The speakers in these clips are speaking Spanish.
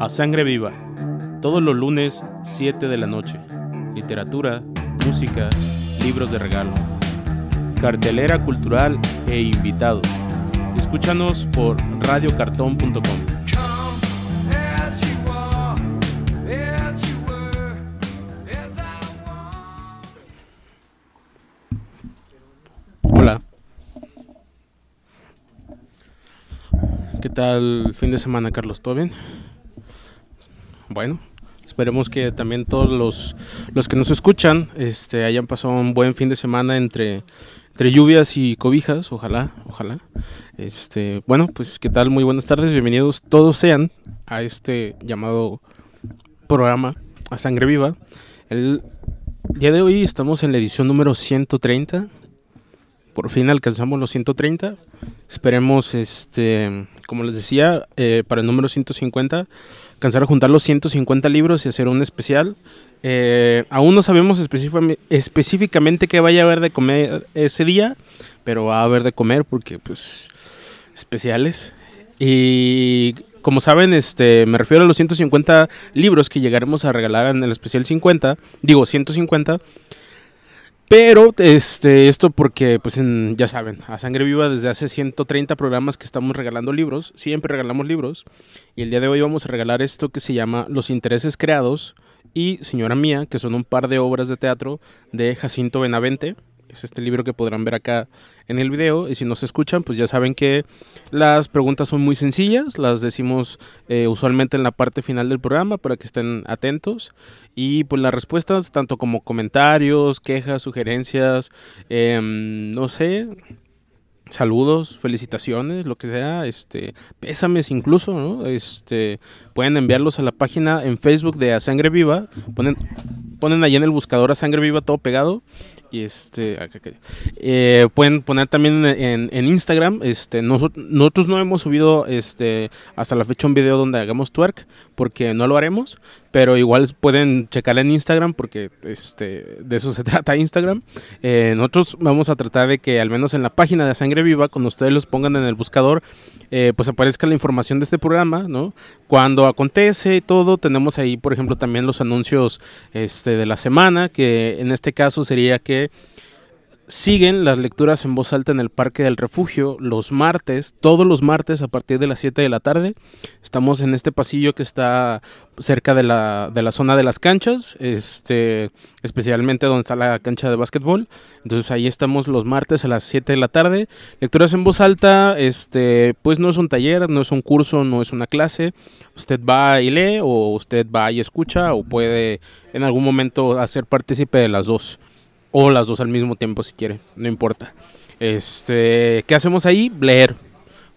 A Sangre Viva, todos los lunes 7 de la noche. Literatura, música, libros de regalo. Cartelera cultural e invitados. Escúchanos por radiocartón.com. Hola. ¿Qué tal fin de semana, Carlos? ¿Todo bien? Bueno, esperemos que también todos los, los que nos escuchan este, hayan pasado un buen fin de semana entre, entre lluvias y cobijas, ojalá, ojalá. Este, bueno, pues qué tal, muy buenas tardes, bienvenidos todos sean a este llamado programa a sangre viva. El día de hoy estamos en la edición número 130. Por fin alcanzamos los 130. Esperemos, este, como les decía, eh, para el número 150 alcanzar a juntar los 150 libros y hacer un especial. Eh, aún no sabemos específicamente qué vaya a haber de comer ese día, pero va a haber de comer porque, pues, especiales. Y como saben, este, me refiero a los 150 libros que llegaremos a regalar en el especial 50, digo 150. Pero este, esto porque, pues ya saben, a Sangre Viva desde hace 130 programas que estamos regalando libros, siempre regalamos libros, y el día de hoy vamos a regalar esto que se llama Los Intereses Creados y Señora Mía, que son un par de obras de teatro de Jacinto Benavente es este libro que podrán ver acá en el video. Y si nos escuchan, pues ya saben que las preguntas son muy sencillas, las decimos eh, usualmente en la parte final del programa para que estén atentos. Y pues las respuestas, tanto como comentarios, quejas, sugerencias, em, no sé, saludos, felicitaciones, lo que sea, este, pésames incluso, ¿no? Este, pueden enviarlos a la página en Facebook de A Sangre Viva, ponen, ponen ahí en el buscador A Sangre Viva todo pegado y este eh, pueden poner también en, Instagram este nosotros no hemos subido este hasta la fecha un video donde hagamos twerk porque no lo haremos pero igual pueden checar en Instagram porque este de eso se trata Instagram. Eh, nosotros vamos a tratar de que al menos en la página de Sangre Viva cuando ustedes los pongan en el buscador eh, pues aparezca la información de este programa no cuando acontece y todo tenemos ahí por ejemplo también los anuncios este de la semana que en este caso sería que siguen las lecturas en voz alta en el Parque del Refugio los martes, todos los martes a partir de las 7 de la tarde. Estamos en este pasillo que está cerca de la, de la zona de las canchas, este, especialmente donde está la cancha de básquetbol. Entonces ahí estamos los martes a las 7 de la tarde. Lecturas en voz alta, este, pues no es un taller, no es un curso, no es una clase. Usted va y lee o usted va y escucha o puede en algún momento hacer partícipe de las dos. O las dos al mismo tiempo si quiere, no importa. Este, ¿qué hacemos ahí? Leer,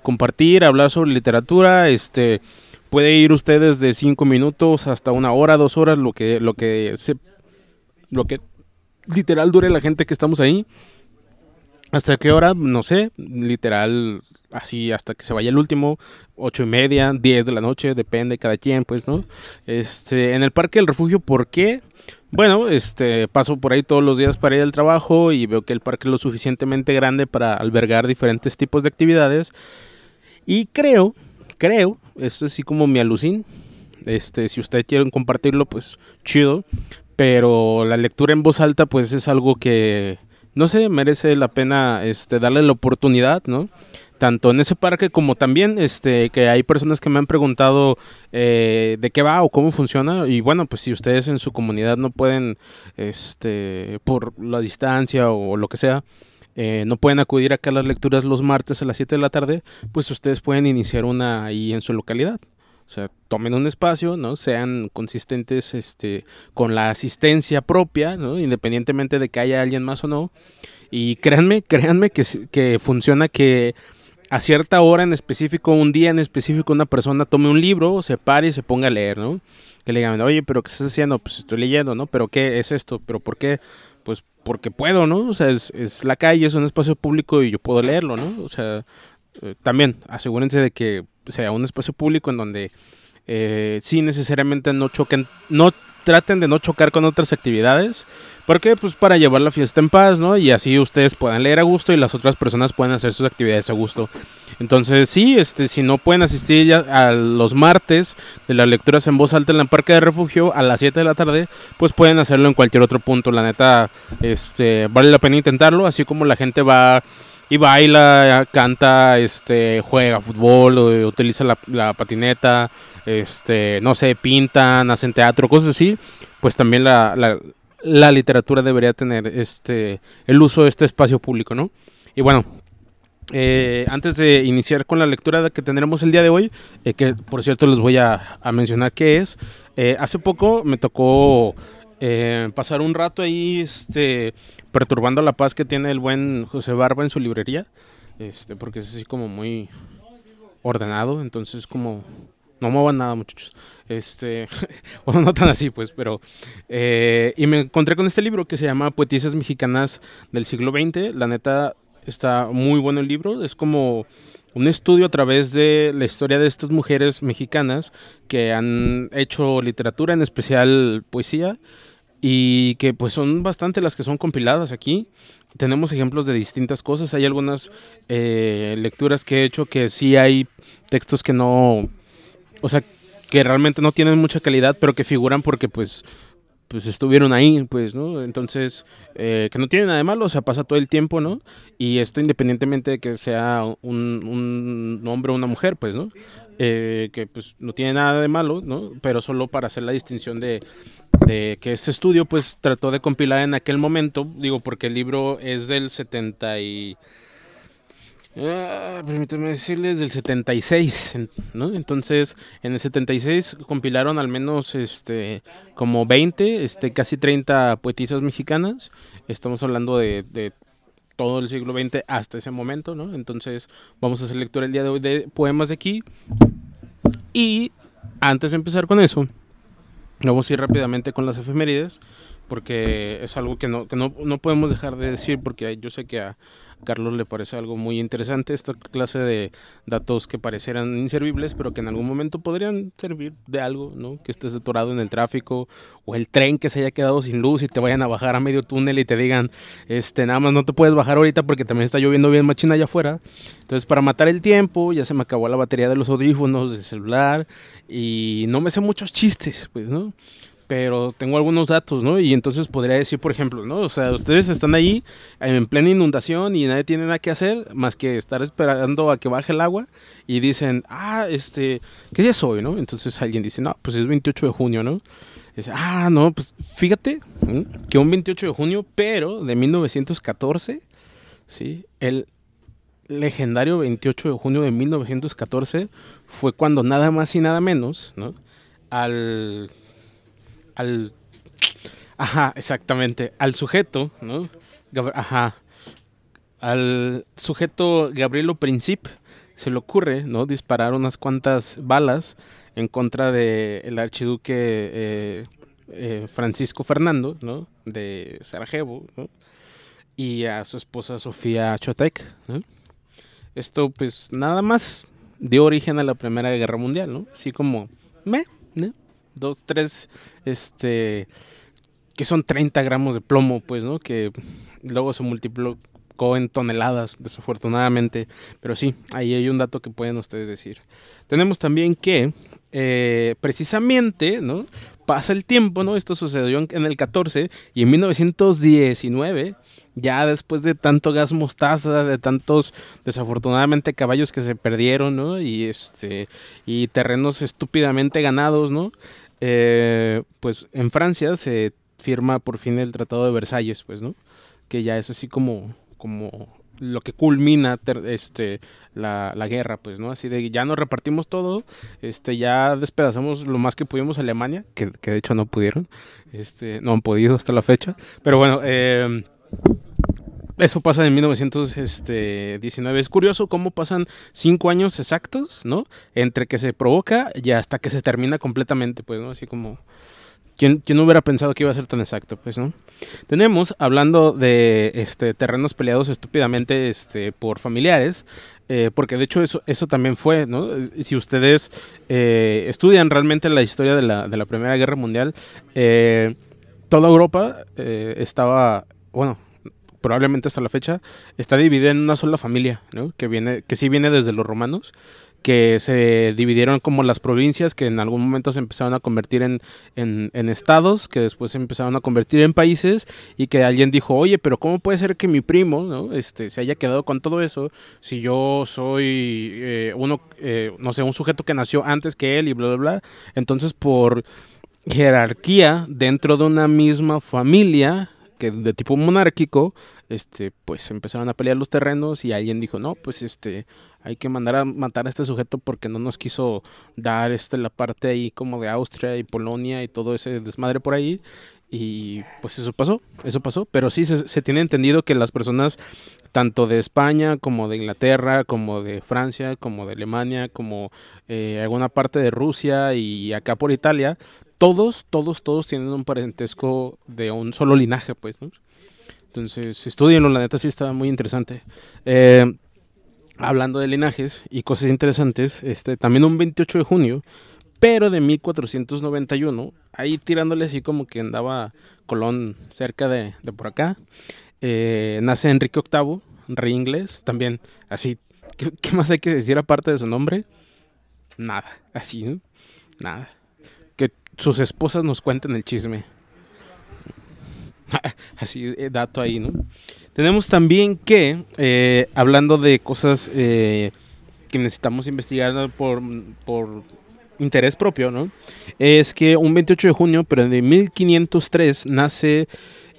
compartir, hablar sobre literatura, este puede ir ustedes de cinco minutos hasta una hora, dos horas, lo que lo que se lo que literal dure la gente que estamos ahí. ¿Hasta qué hora? No sé, literal, así hasta que se vaya el último, ocho y media, diez de la noche, depende cada quien, pues, ¿no? Este, en el Parque del Refugio, ¿por qué? Bueno, este, paso por ahí todos los días para ir al trabajo y veo que el parque es lo suficientemente grande para albergar diferentes tipos de actividades. Y creo, creo, es así como mi alucín. Este, si ustedes quieren compartirlo, pues chido. Pero la lectura en voz alta, pues es algo que, no sé, merece la pena este, darle la oportunidad, ¿no? Tanto en ese parque como también este que hay personas que me han preguntado eh, de qué va o cómo funciona y bueno pues si ustedes en su comunidad no pueden este por la distancia o lo que sea eh, no pueden acudir acá a las lecturas los martes a las 7 de la tarde pues ustedes pueden iniciar una ahí en su localidad o sea, tomen un espacio, ¿no? Sean consistentes este, con la asistencia propia, ¿no? Independientemente de que haya alguien más o no. Y créanme, créanme que, que funciona que a cierta hora en específico, un día en específico, una persona tome un libro, se pare y se ponga a leer, ¿no? Que le digan, oye, pero ¿qué estás haciendo? Pues estoy leyendo, ¿no? ¿Pero qué es esto? ¿Pero por qué? Pues porque puedo, ¿no? O sea, es, la calle, es un espacio público y yo puedo leerlo, ¿no? O sea, eh, también asegúrense de que sea un espacio público en donde Eh, sí, necesariamente no choquen, no traten de no chocar con otras actividades, porque pues para llevar la fiesta en paz, ¿no? Y así ustedes puedan leer a gusto y las otras personas pueden hacer sus actividades a gusto. Entonces, sí, este, si no pueden asistir ya a los martes de las lecturas en voz alta en la Parque de Refugio a las 7 de la tarde, pues pueden hacerlo en cualquier otro punto. La neta, este, vale la pena intentarlo, así como la gente va y baila, canta, este, juega fútbol, utiliza la, patineta, este, no sé, pintan, hacen teatro, cosas así, pues también la, la, literatura debería tener este, el uso de este espacio público, ¿no? Y bueno, eh, antes de iniciar con la lectura que tendremos el día de hoy, eh, que por cierto les voy a, mencionar qué es, eh, hace poco me tocó pasar un rato ahí este, perturbando la paz que tiene el buen José Barba en su librería, este, porque es así como muy ordenado, entonces como no muevan nada muchachos, este, o no tan así pues, pero, y me encontré con este libro que se llama Poetisas Mexicanas del siglo XX, la neta Está muy bueno el libro. Es como un estudio a través de la historia de estas mujeres mexicanas que han hecho literatura, en especial poesía, y que pues son bastante las que son compiladas aquí. Tenemos ejemplos de distintas cosas. Hay algunas eh, lecturas que he hecho que sí hay textos que no, o sea, que realmente no tienen mucha calidad, pero que figuran porque pues pues estuvieron ahí, pues, ¿no? Entonces, eh, que no tiene nada de malo, o sea, pasa todo el tiempo, ¿no? Y esto independientemente de que sea un, un hombre o una mujer, pues, ¿no? Eh, que pues no tiene nada de malo, ¿no? Pero solo para hacer la distinción de, de que este estudio pues trató de compilar en aquel momento, digo, porque el libro es del 70 y... Ah, permíteme decirles, del 76, ¿no? Entonces, en el 76 compilaron al menos este como 20, este casi 30 poetisas mexicanas. Estamos hablando de, de todo el siglo XX hasta ese momento, ¿no? Entonces, vamos a hacer lectura el día de hoy de poemas de aquí. Y antes de empezar con eso, vamos a ir rápidamente con las efemérides, porque es algo que no, que no, no podemos dejar de decir, porque yo sé que a, Carlos le parece algo muy interesante esta clase de datos que parecieran inservibles, pero que en algún momento podrían servir de algo, ¿no? Que estés detorado en el tráfico o el tren que se haya quedado sin luz y te vayan a bajar a medio túnel y te digan, este, nada más no te puedes bajar ahorita porque también está lloviendo bien machina allá afuera. Entonces, para matar el tiempo, ya se me acabó la batería de los audífonos, del celular y no me sé muchos chistes, pues, ¿no? Pero tengo algunos datos, ¿no? Y entonces podría decir, por ejemplo, ¿no? O sea, ustedes están ahí en plena inundación y nadie tiene nada que hacer más que estar esperando a que baje el agua y dicen, ah, este, ¿qué día es hoy, no? Entonces alguien dice, no, pues es 28 de junio, ¿no? dice, ah, no, pues fíjate que un 28 de junio, pero de 1914, ¿sí? El legendario 28 de junio de 1914 fue cuando nada más y nada menos, ¿no? Al al... Ajá, exactamente. Al sujeto, ¿no? ajá. Al sujeto Gabrielo Princip se le ocurre, ¿no? Disparar unas cuantas balas en contra del el archiduque eh, eh, Francisco Fernando, ¿no? De Sarajevo, ¿no? Y a su esposa Sofía Chotek, ¿no? Esto, pues, nada más dio origen a la Primera Guerra Mundial, ¿no? Así como, me, ¿no? Dos, tres, este, que son 30 gramos de plomo, pues, ¿no? Que luego se multiplicó en toneladas, desafortunadamente. Pero sí, ahí hay un dato que pueden ustedes decir. Tenemos también que, eh, precisamente, ¿no? Pasa el tiempo, ¿no? Esto sucedió en el 14 y en 1919 ya después de tanto gas mostaza, de tantos desafortunadamente caballos que se perdieron, ¿no? Y este y terrenos estúpidamente ganados, ¿no? Eh, pues en Francia se firma por fin el Tratado de Versalles, pues, ¿no? Que ya es así como, como lo que culmina este, la, guerra, pues, ¿no? Así de ya nos repartimos todo, este, ya despedazamos lo más que pudimos Alemania, que, de hecho no pudieron, este, no han podido hasta la fecha, pero bueno, eh, eso pasa en 1919. Es curioso cómo pasan cinco años exactos, ¿no? Entre que se provoca y hasta que se termina completamente, pues, ¿no? Así como ¿quién, ¿quién, hubiera pensado que iba a ser tan exacto? Pues, ¿no? Tenemos, hablando de este, terrenos peleados estúpidamente este, por familiares, eh, porque de hecho eso, eso también fue, ¿no? Si ustedes eh, estudian realmente la historia de la, de la Primera Guerra Mundial, eh, toda Europa estaba, bueno, probablemente hasta la fecha, está dividida en una sola familia, ¿no? Que, viene, que sí viene desde los romanos, que se dividieron como las provincias, que en algún momento se empezaron a convertir en, en, estados, que después se empezaron a convertir en países, y que alguien dijo, oye, pero ¿cómo puede ser que mi primo ¿no? este, se haya quedado con todo eso si yo soy eh, uno, eh, no sé, un sujeto que nació antes que él y bla, bla, bla? Entonces, por jerarquía dentro de una misma familia, que de tipo monárquico, este, pues empezaron a pelear los terrenos y alguien dijo, no, pues este, hay que mandar a matar a este sujeto porque no nos quiso dar este, la parte ahí como de Austria y Polonia y todo ese desmadre por ahí. Y pues eso pasó, eso pasó. Pero sí se, tiene entendido que las personas, tanto de España como de Inglaterra, como de Francia, como de Alemania, como eh, alguna parte de Rusia y acá por Italia, todos, todos, todos tienen un parentesco de un solo linaje, pues, ¿no? Entonces, estudienlo, la neta sí está muy interesante. Eh, hablando de linajes y cosas interesantes, este, también un 28 de junio, pero de 1491, ahí tirándole así como que andaba Colón cerca de, por acá, eh, nace Enrique VIII, rey inglés, también así, ¿qué, más hay que decir aparte de su nombre? Nada, así, nada. Sus esposas nos cuenten el chisme. así, eh, dato ahí, ¿no? Tenemos también que, eh, hablando de cosas eh, que necesitamos investigar por, por interés propio, ¿no? Es que un 28 de junio, pero de 1503, nace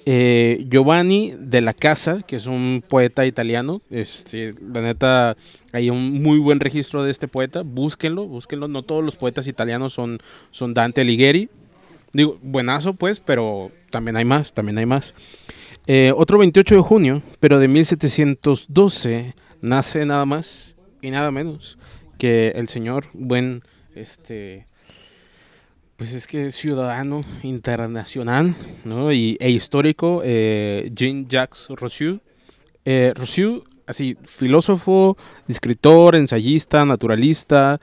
eh, Giovanni de la Casa, que es un poeta italiano. Este, la neta, hay un muy buen registro de este poeta. Búsquenlo, búsquenlo. No todos los poetas italianos son, son Dante Alighieri. Digo, buenazo, pues, pero también hay más, también hay más. Eh, otro 28 de junio, pero de 1712, nace nada más y nada menos que el señor buen, este, pues es que ciudadano internacional, ¿no? Y, e histórico, eh, Jean-Jacques Rousseau. Eh, Rousseau, así, filósofo, escritor, ensayista, naturalista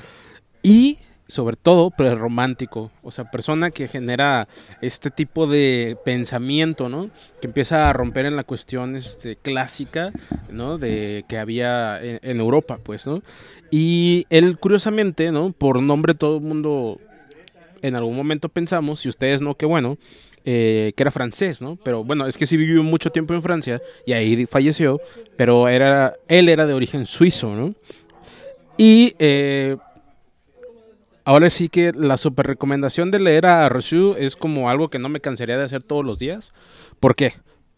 y sobre todo prerromántico, o sea, persona que genera este tipo de pensamiento, ¿no? Que empieza a romper en la cuestión este, clásica, ¿no? De que había en, Europa, pues, ¿no? Y él, curiosamente, ¿no? Por nombre todo el mundo en algún momento pensamos, si ustedes no, qué bueno, eh, que era francés, ¿no? Pero bueno, es que sí vivió mucho tiempo en Francia y ahí falleció, pero era, él era de origen suizo, ¿no? Y eh, Ahora sí que la super recomendación de leer a Rousseau es como algo que no me cansaría de hacer todos los días. ¿Por qué?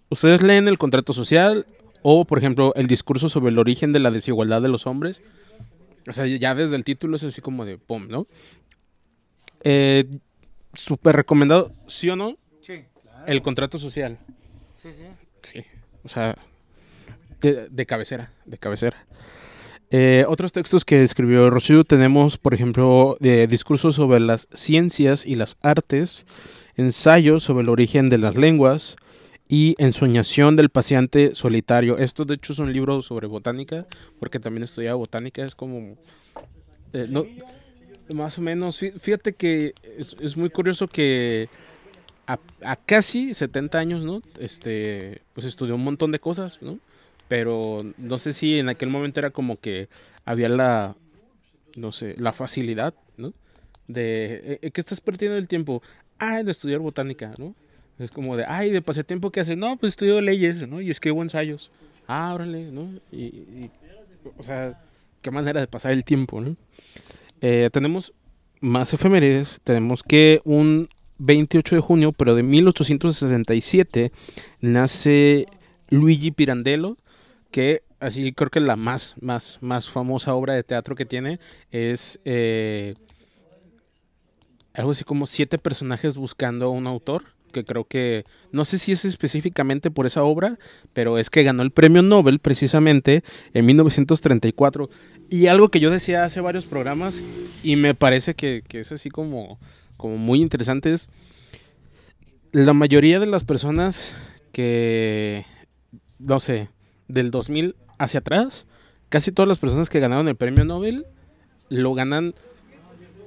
Ustedes leen el contrato social o, por ejemplo, el discurso sobre el origen de la desigualdad de los hombres. O sea, ya desde el título es así como de pum, ¿no? Eh, súper recomendado, ¿sí o no? Sí, claro. El contrato social. Sí, sí. Sí, o sea, de cabecera, de cabecera. Eh, otros textos que escribió Rousseau tenemos, por ejemplo, de discursos sobre las ciencias y las artes, ensayos sobre el origen de las lenguas y ensoñación del paciente solitario. Esto, de hecho, es un libro sobre botánica, porque también estudiaba botánica. Es como... Eh, no, más o menos, fíjate que es, muy curioso que a, casi 70 años, ¿no? Este, pues estudió un montón de cosas, ¿no? pero no sé si en aquel momento era como que había la, no sé, la facilidad, ¿no? De, eh, ¿qué estás perdiendo el tiempo? Ah, de estudiar botánica, ¿no? Es como de, ay, de pasatiempo que hace, no, pues estudio leyes, ¿no? Y escribo ensayos. Ah, órale, ¿no? Y, o sea, qué manera de pasar el tiempo, ¿no? Eh, tenemos más efemérides, tenemos que un 28 de junio, pero de 1867, nace Luigi Pirandello, que así creo que la más, más, más famosa obra de teatro que tiene es eh, algo así como siete personajes buscando a un autor, que creo que, no sé si es específicamente por esa obra, pero es que ganó el premio Nobel precisamente en 1934. Y algo que yo decía hace varios programas y me parece que, que es así como, como muy interesante es la mayoría de las personas que, no sé, del 2000 hacia atrás, casi todas las personas que ganaron el premio Nobel lo ganan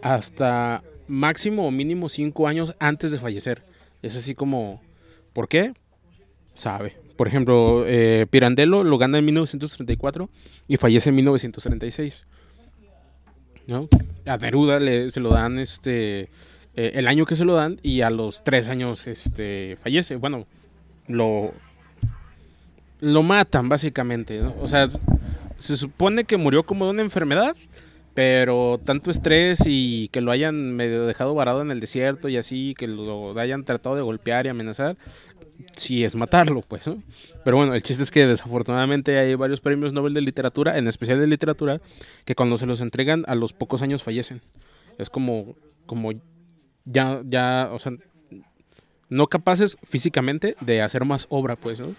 hasta máximo o mínimo cinco años antes de fallecer. Es así como, ¿por qué? Sabe. Por ejemplo, eh, Pirandello lo gana en 1934 y fallece en 1936. ¿no? A Neruda le, se lo dan este eh, el año que se lo dan y a los tres años este fallece. Bueno, lo lo matan básicamente. O sea, se supone que murió como de una enfermedad, pero tanto estrés y que lo hayan medio dejado varado en el desierto y así, que lo hayan tratado de golpear y amenazar, sí es matarlo, pues, Pero bueno, el chiste es que desafortunadamente hay varios premios Nobel de literatura, en especial de literatura, que cuando se los entregan a los pocos años fallecen. Es como, como ya, ya, o sea, no capaces físicamente de hacer más obra, pues, ¿no?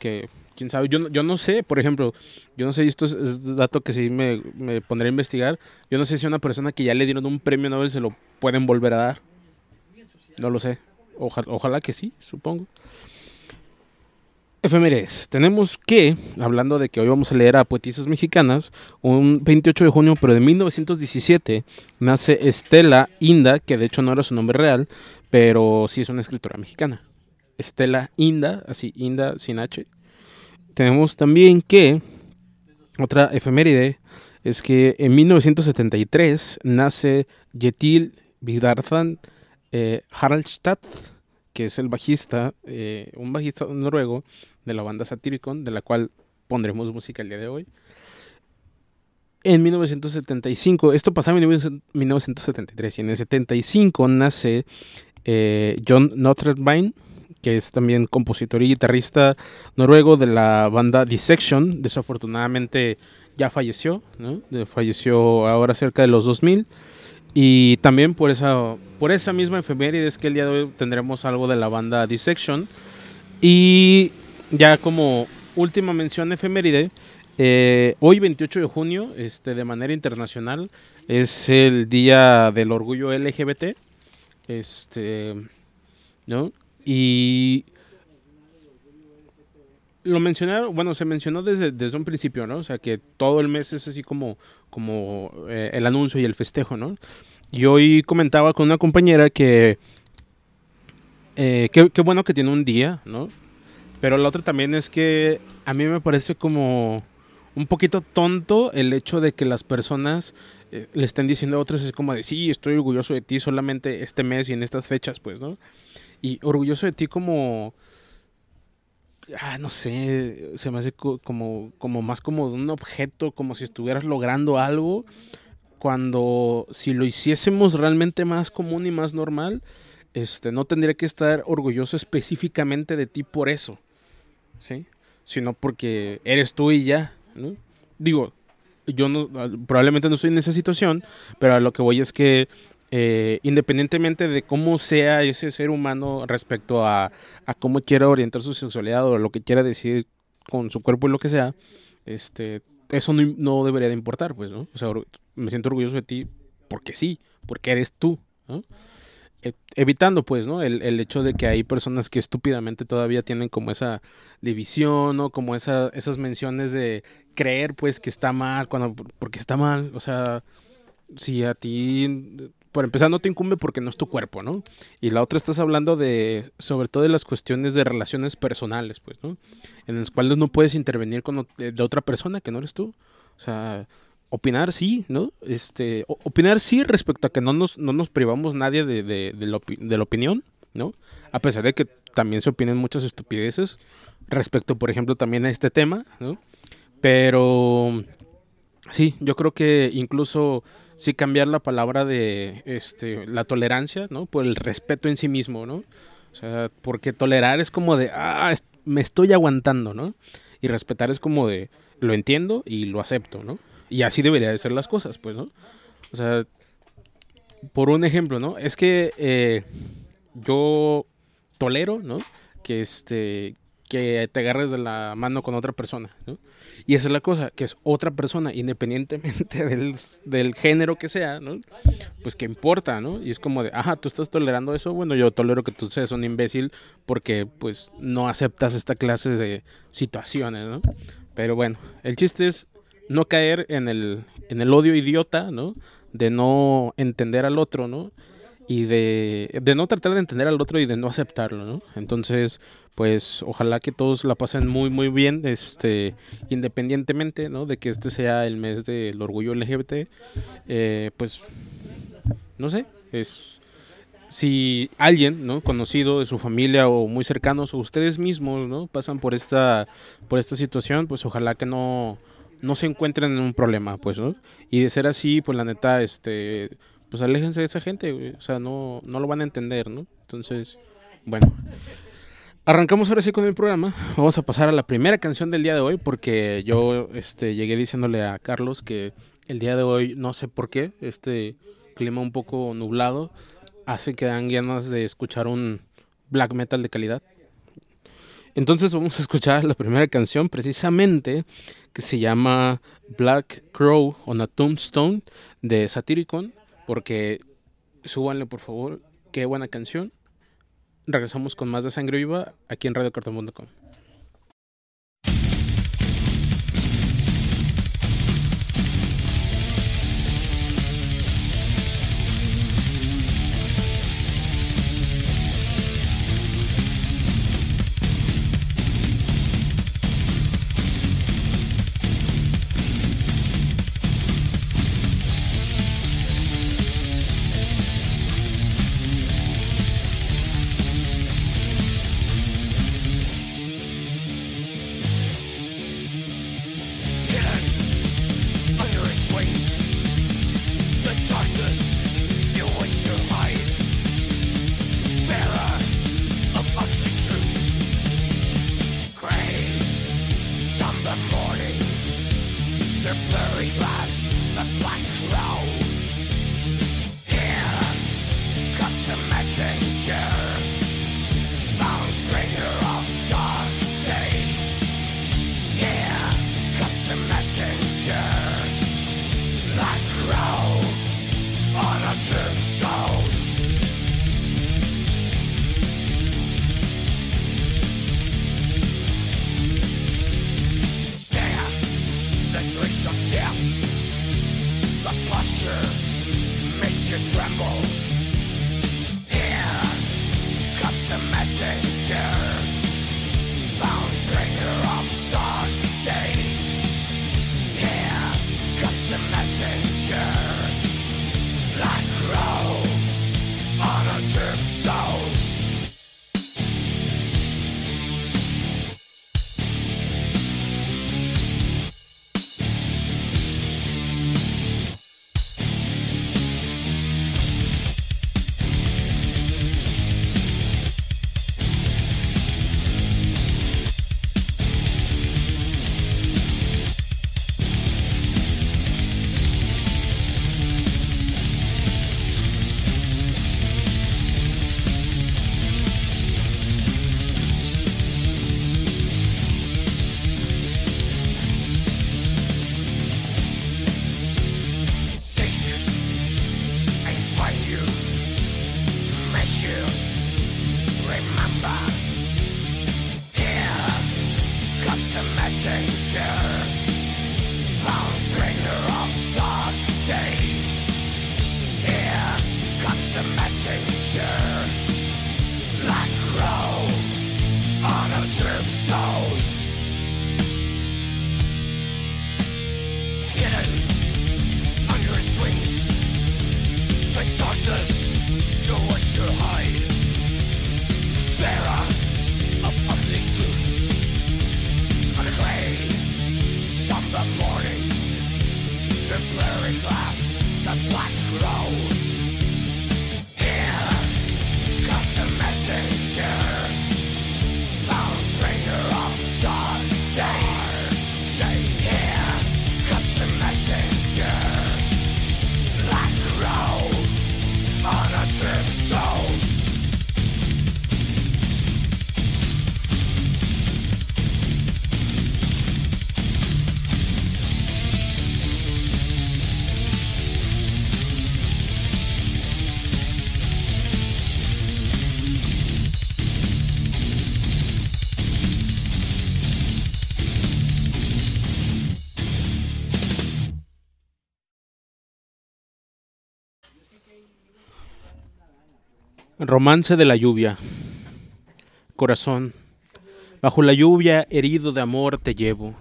Que, quién sabe, yo, yo no sé, por ejemplo, yo no sé, esto es, dato que sí me, me pondré a investigar, yo no sé si una persona que ya le dieron un premio Nobel se lo pueden volver a dar. No lo sé. Ojalá, que sí, supongo. Efemérides. Tenemos que, hablando de que hoy vamos a leer a poetisas mexicanas, un 28 de junio, pero de 1917, nace Estela Inda, que de hecho no era su nombre real, pero sí es una escritora mexicana. Estela Inda, así, Inda sin H. Tenemos también que, otra efeméride, es que en 1973 nace Yetil Vidarzan eh, Harald Stadt, que es el bajista, eh, un bajista noruego de la banda Satyricon, de la cual pondremos música el día de hoy. En 1975, esto pasaba en 1973, y en el 75 nace eh, John Notredbein, que es también compositor y guitarrista noruego de la banda Dissection. Desafortunadamente ya falleció, falleció ahora cerca de los 2000. Y también por esa, por esa misma efeméride es que el día de hoy tendremos algo de la banda Dissection. Y ya como última mención efeméride, eh, hoy 28 de junio, este, de manera internacional, es el día del orgullo LGBT. Este, ¿no? Y lo mencionaron, bueno, se mencionó desde, desde un principio, ¿no? O sea, que todo el mes es así como, como eh, el anuncio y el festejo, ¿no? Y hoy comentaba con una compañera que eh, qué bueno que tiene un día, ¿no? Pero la otra también es que a mí me parece como un poquito tonto el hecho de que las personas eh, le estén diciendo a otras es como de sí, estoy orgulloso de ti solamente este mes y en estas fechas, pues, ¿no? Y orgulloso de ti como ah, no sé, se me hace como, como más como un objeto, como si estuvieras logrando algo, cuando si lo hiciésemos realmente más común y más normal, este, no tendría que estar orgulloso específicamente de ti por eso, ¿sí? Sino porque eres tú y ya, ¿no? Digo, yo no, probablemente no estoy en esa situación, pero a lo que voy es que eh, independientemente de cómo sea ese ser humano respecto a, cómo quiera orientar su sexualidad o lo que quiera decir con su cuerpo y lo que sea, este, eso no, debería de importar, pues, ¿no? O sea, me siento orgulloso de ti porque sí, porque eres tú, ¿no? E, evitando, pues, ¿no? El, hecho de que hay personas que estúpidamente todavía tienen como esa división, ¿no? Como esa, esas menciones de creer, pues, que está mal, cuando, porque está mal, o sea, si a ti por empezar no te incumbe porque no es tu cuerpo, ¿no? Y la otra estás hablando de, sobre todo de las cuestiones de relaciones personales, pues, ¿no? En las cuales no puedes intervenir con de otra persona que no eres tú. O sea, opinar sí, ¿no? Este, opinar sí respecto a que no nos, no nos privamos nadie de, de, de la opinión, ¿no? A pesar de que también se opinen muchas estupideces respecto, por ejemplo, también a este tema, ¿no? Pero sí, yo creo que incluso sí cambiar la palabra de este, la tolerancia, ¿no? Por el respeto en sí mismo, ¿no? O sea, porque tolerar es como de, ah, me estoy aguantando, ¿no? Y respetar es como de, lo entiendo y lo acepto, ¿no? Y así debería de ser las cosas, pues, ¿no? O sea, por un ejemplo, ¿no? Es que eh, yo tolero, ¿no? Que este, que te agarres de la mano con otra persona, ¿no? Y esa es la cosa, que es otra persona, independientemente del, género que sea, ¿no? Pues que importa, ¿no? Y es como de, ajá, tú estás tolerando eso, bueno, yo tolero que tú seas un imbécil porque pues no aceptas esta clase de situaciones, ¿no? Pero bueno, el chiste es no caer en el, en el odio idiota, ¿no? De no entender al otro, ¿no? Y de, de no tratar de entender al otro y de no aceptarlo, ¿no? Entonces, pues ojalá que todos la pasen muy muy bien este independientemente ¿no? de que este sea el mes del orgullo LGBT eh, pues no sé es si alguien no conocido de su familia o muy cercanos o ustedes mismos no pasan por esta por esta situación pues ojalá que no no se encuentren en un problema pues no y de ser así pues la neta este pues aléjense de esa gente o sea no no lo van a entender no entonces bueno Arrancamos ahora sí con el programa. Vamos a pasar a la primera canción del día de hoy porque yo este, llegué diciéndole a Carlos que el día de hoy, no sé por qué, este clima un poco nublado hace que dan ganas de escuchar un black metal de calidad. Entonces vamos a escuchar la primera canción precisamente que se llama Black Crow on a Tombstone de Satyricon porque súbanle por favor, qué buena canción regresamos con más de Sangre Viva aquí en radiocartón.com. Romance de la lluvia. Corazón, bajo la lluvia herido de amor te llevo.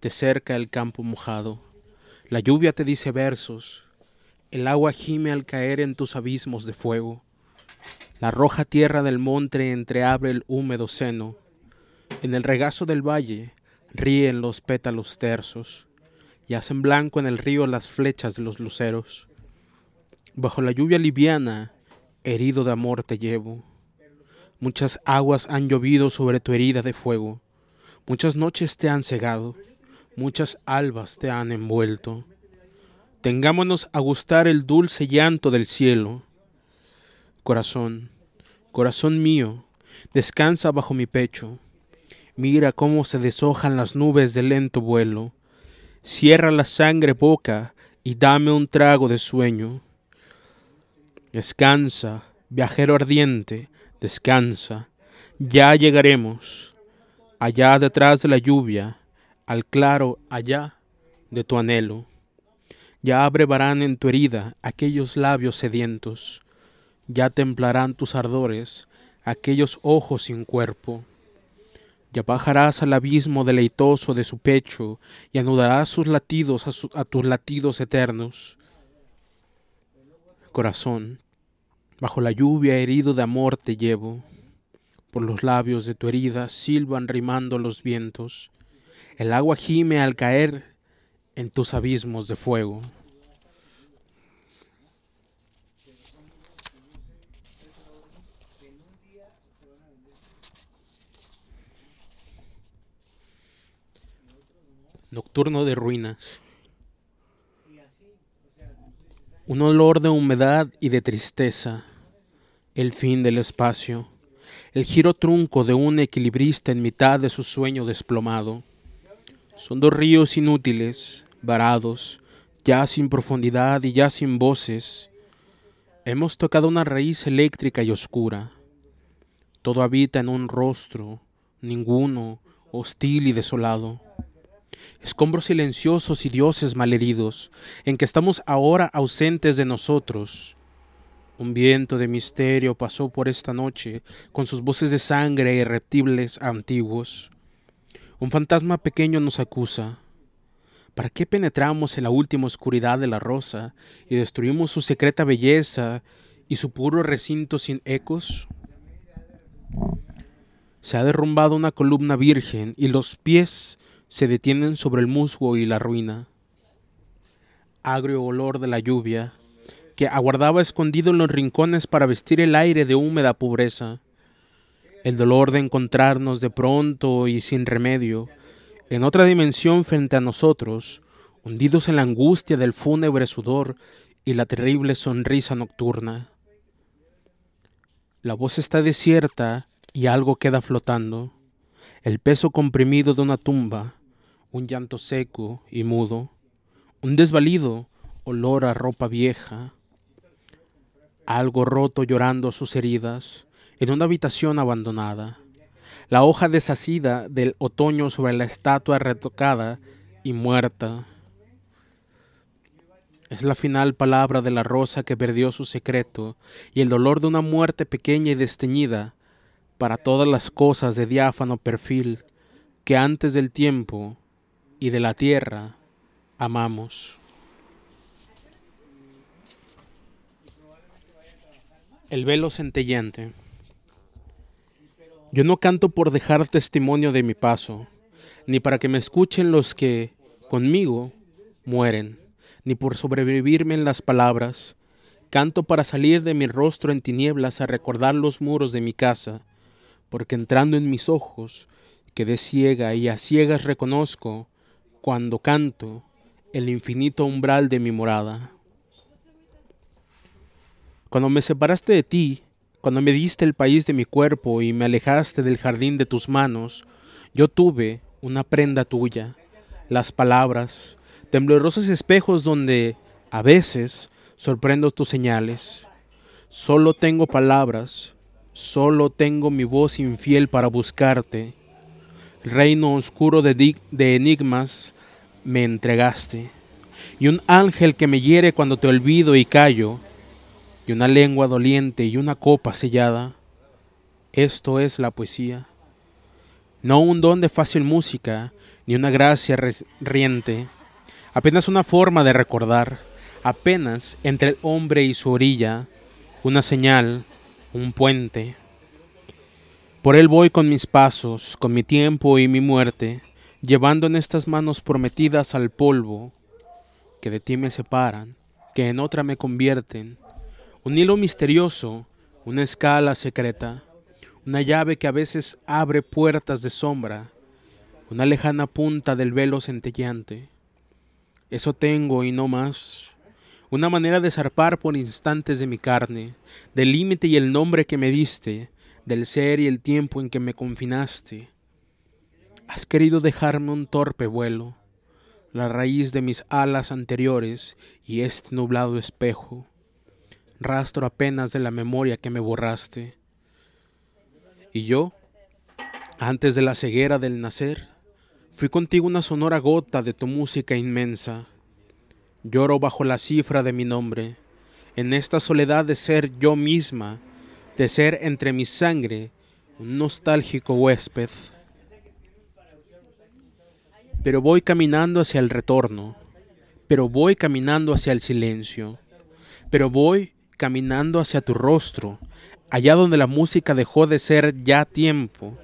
Te cerca el campo mojado. La lluvia te dice versos. El agua gime al caer en tus abismos de fuego. La roja tierra del monte entreabre el húmedo seno. En el regazo del valle ríen los pétalos tersos y hacen blanco en el río las flechas de los luceros. Bajo la lluvia liviana herido de amor te llevo. Muchas aguas han llovido sobre tu herida de fuego, muchas noches te han cegado, muchas albas te han envuelto. Tengámonos a gustar el dulce llanto del cielo. Corazón, corazón mío, descansa bajo mi pecho. Mira cómo se deshojan las nubes de lento vuelo. Cierra la sangre boca y dame un trago de sueño. Descansa, viajero ardiente, descansa. Ya llegaremos, allá detrás de la lluvia, al claro allá de tu anhelo. Ya abrevarán en tu herida aquellos labios sedientos, ya templarán tus ardores aquellos ojos sin cuerpo. Ya bajarás al abismo deleitoso de su pecho y anudarás sus latidos a, a tus latidos eternos Corazón, bajo la lluvia herido de amor te llevo. Por los labios de tu herida silban rimando los vientos. El agua gime al caer en tus abismos de fuego. Nocturno de ruinas un olor de humedad y de tristeza, el fin del espacio, el giro trunco de un equilibrista en mitad de su sueño desplomado. Son dos ríos inútiles, varados, ya sin profundidad y ya sin voces. Hemos tocado una raíz eléctrica y oscura. Todo habita en un rostro, ninguno, hostil y desolado escombros silenciosos y dioses malheridos, en que estamos ahora ausentes de nosotros. Un viento de misterio pasó por esta noche con sus voces de sangre y reptiles antiguos. Un fantasma pequeño nos acusa. ¿Para qué penetramos en la última oscuridad de la rosa y destruimos su secreta belleza y su puro recinto sin ecos? Se ha derrumbado una columna virgen y los pies se detienen sobre el musgo y la ruina. Agrio olor de la lluvia, que aguardaba escondido en los rincones para vestir el aire de húmeda pobreza. El dolor de encontrarnos de pronto y sin remedio, en otra dimensión frente a nosotros, hundidos en la angustia del fúnebre sudor y la terrible sonrisa nocturna. La voz está desierta y algo queda flotando, el peso comprimido de una tumba, un llanto seco y mudo, un desvalido olor a ropa vieja, algo roto llorando sus heridas en una habitación abandonada, la hoja deshacida del otoño sobre la estatua retocada y muerta. Es la final palabra de la rosa que perdió su secreto y el dolor de una muerte pequeña y desteñida para todas las cosas de diáfano perfil que antes del tiempo y de la tierra amamos. El velo centellante. Yo no canto por dejar testimonio de mi paso, ni para que me escuchen los que conmigo mueren, ni por sobrevivirme en las palabras. Canto para salir de mi rostro en tinieblas a recordar los muros de mi casa, porque entrando en mis ojos quedé ciega y a ciegas reconozco cuando canto el infinito umbral de mi morada. Cuando me separaste de ti, cuando me diste el país de mi cuerpo y me alejaste del jardín de tus manos, yo tuve una prenda tuya, las palabras, temblorosos espejos donde, a veces, sorprendo tus señales. Solo tengo palabras, solo tengo mi voz infiel para buscarte reino oscuro de, de enigmas me entregaste, y un ángel que me hiere cuando te olvido y callo, y una lengua doliente y una copa sellada. Esto es la poesía. No un don de fácil música, ni una gracia riente, apenas una forma de recordar, apenas entre el hombre y su orilla, una señal, un puente. Por él voy con mis pasos, con mi tiempo y mi muerte, llevando en estas manos prometidas al polvo, que de ti me separan, que en otra me convierten, un hilo misterioso, una escala secreta, una llave que a veces abre puertas de sombra, una lejana punta del velo centelleante. Eso tengo y no más, una manera de zarpar por instantes de mi carne, del límite y el nombre que me diste, del ser y el tiempo en que me confinaste. Has querido dejarme un torpe vuelo, la raíz de mis alas anteriores y este nublado espejo, rastro apenas de la memoria que me borraste. Y yo, antes de la ceguera del nacer, fui contigo una sonora gota de tu música inmensa. Lloro bajo la cifra de mi nombre, en esta soledad de ser yo misma, de ser entre mi sangre un nostálgico huésped. Pero voy caminando hacia el retorno, pero voy caminando hacia el silencio, pero voy caminando hacia tu rostro, allá donde la música dejó de ser ya tiempo,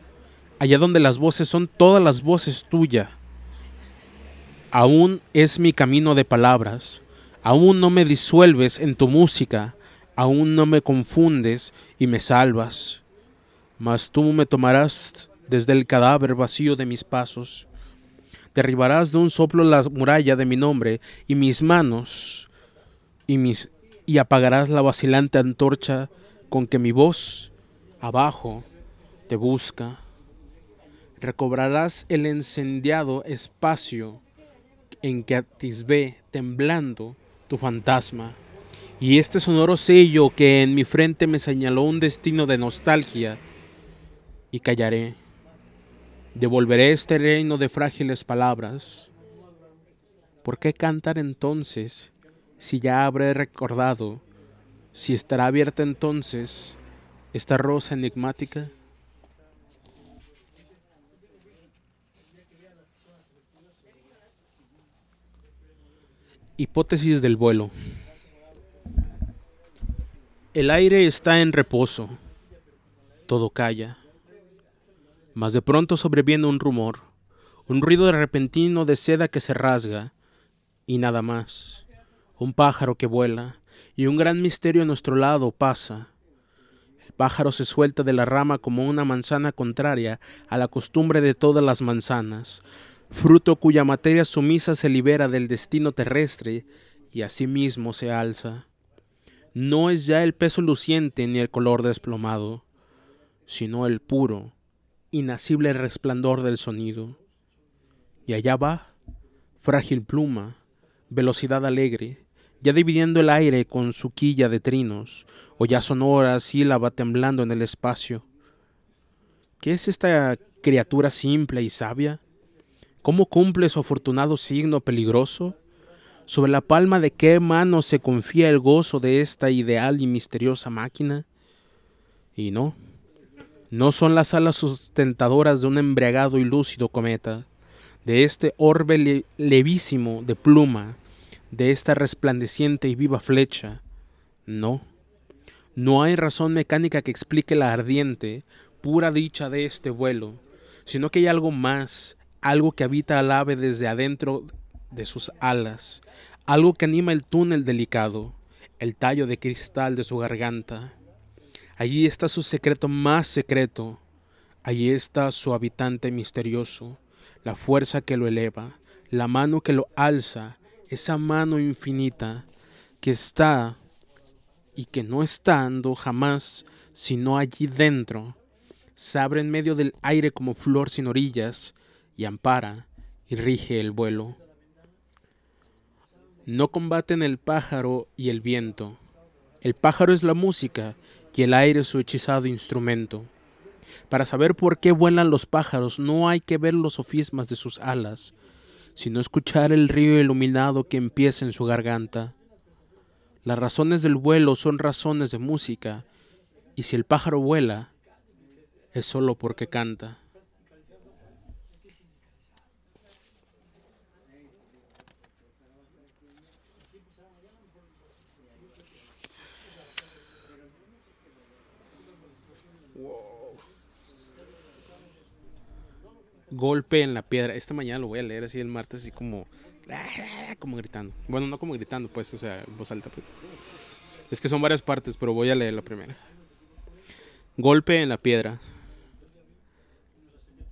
allá donde las voces son todas las voces tuyas. Aún es mi camino de palabras, aún no me disuelves en tu música, aún no me confundes y me salvas, mas tú me tomarás desde el cadáver vacío de mis pasos, derribarás de un soplo la muralla de mi nombre y mis manos y mis y apagarás la vacilante antorcha con que mi voz abajo te busca. Recobrarás el encendiado espacio en que atisbé temblando tu fantasma y este sonoro sello que en mi frente me señaló un destino de nostalgia, y callaré. Devolveré este reino de frágiles palabras. ¿Por qué cantar entonces si ya habré recordado, si estará abierta entonces esta rosa enigmática? Hipótesis del vuelo. El aire está en reposo, todo calla, mas de pronto sobreviene un rumor, un ruido repentino de seda que se rasga, y nada más, un pájaro que vuela, y un gran misterio a nuestro lado pasa. El pájaro se suelta de la rama como una manzana contraria a la costumbre de todas las manzanas, fruto cuya materia sumisa se libera del destino terrestre y asimismo se alza no es ya el peso luciente ni el color desplomado, sino el puro, inacible resplandor del sonido. Y allá va, frágil pluma, velocidad alegre, ya dividiendo el aire con su quilla de trinos, o ya sonora sílaba temblando en el espacio. ¿Qué es esta criatura simple y sabia? ¿Cómo cumple su afortunado signo peligroso? ¿Sobre la palma de qué mano se confía el gozo de esta ideal y misteriosa máquina? Y no, no son las alas sustentadoras de un embriagado y lúcido cometa, de este orbe levísimo de pluma, de esta resplandeciente y viva flecha. No, no hay razón mecánica que explique la ardiente, pura dicha de este vuelo, sino que hay algo más, algo que habita al ave desde adentro de sus alas, algo que anima el túnel delicado, el tallo de cristal de su garganta. Allí está su secreto más secreto, allí está su habitante misterioso, la fuerza que lo eleva, la mano que lo alza, esa mano infinita que está y que no estando jamás, sino allí dentro, se abre en medio del aire como flor sin orillas y ampara y rige el vuelo. No combaten el pájaro y el viento. El pájaro es la música y el aire su hechizado instrumento. Para saber por qué vuelan los pájaros no hay que ver los sofismas de sus alas, sino escuchar el río iluminado que empieza en su garganta. Las razones del vuelo son razones de música, y si el pájaro vuela, es solo porque canta. Golpe en la piedra. Esta mañana lo voy a leer así el martes, así como. Como gritando. Bueno, no como gritando, pues, o sea, voz alta, pues. Es que son varias partes, pero voy a leer la primera. Golpe en la piedra.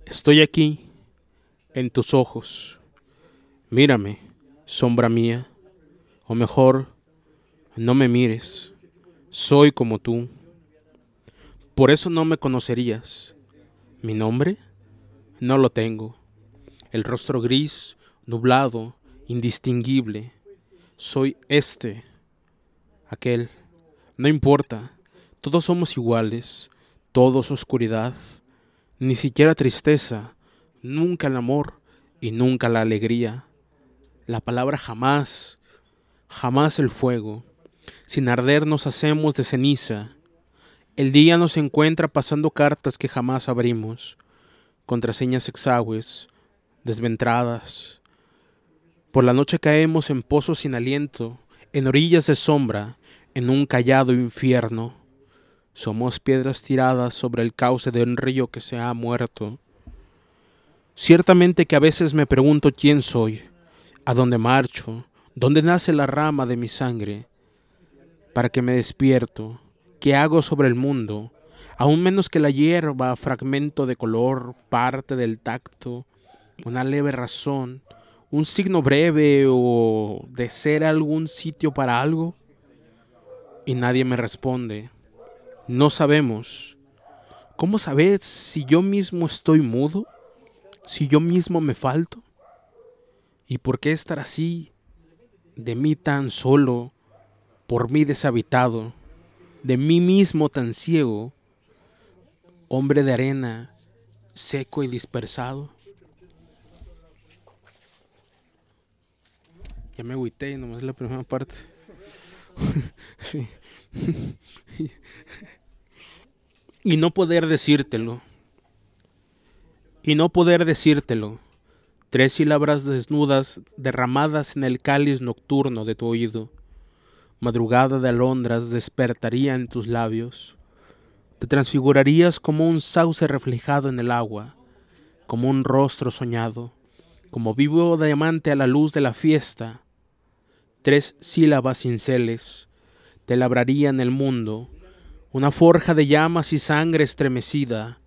Estoy aquí, en tus ojos. Mírame, sombra mía. O mejor, no me mires. Soy como tú. Por eso no me conocerías. ¿Mi nombre? No lo tengo. El rostro gris, nublado, indistinguible. Soy este, aquel. No importa. Todos somos iguales. Todos oscuridad. Ni siquiera tristeza. Nunca el amor y nunca la alegría. La palabra jamás. Jamás el fuego. Sin arder nos hacemos de ceniza. El día nos encuentra pasando cartas que jamás abrimos contraseñas exagües, desventradas. Por la noche caemos en pozos sin aliento, en orillas de sombra, en un callado infierno. Somos piedras tiradas sobre el cauce de un río que se ha muerto. Ciertamente que a veces me pregunto quién soy, a dónde marcho, dónde nace la rama de mi sangre, para que me despierto, qué hago sobre el mundo, aún menos que la hierba, fragmento de color, parte del tacto, una leve razón, un signo breve o de ser algún sitio para algo. Y nadie me responde. No sabemos. ¿Cómo saber si yo mismo estoy mudo? ¿Si yo mismo me falto? ¿Y por qué estar así? De mí tan solo, por mí deshabitado, de mí mismo tan ciego, hombre de arena, seco y dispersado. Ya me agüité nomás la primera parte. y no poder decírtelo. Y no poder decírtelo. Tres sílabas desnudas derramadas en el cáliz nocturno de tu oído. Madrugada de alondras despertaría en tus labios. Te transfigurarías como un sauce reflejado en el agua, como un rostro soñado, como vivo diamante a la luz de la fiesta. Tres sílabas cinceles te labrarían el mundo, una forja de llamas y sangre estremecida,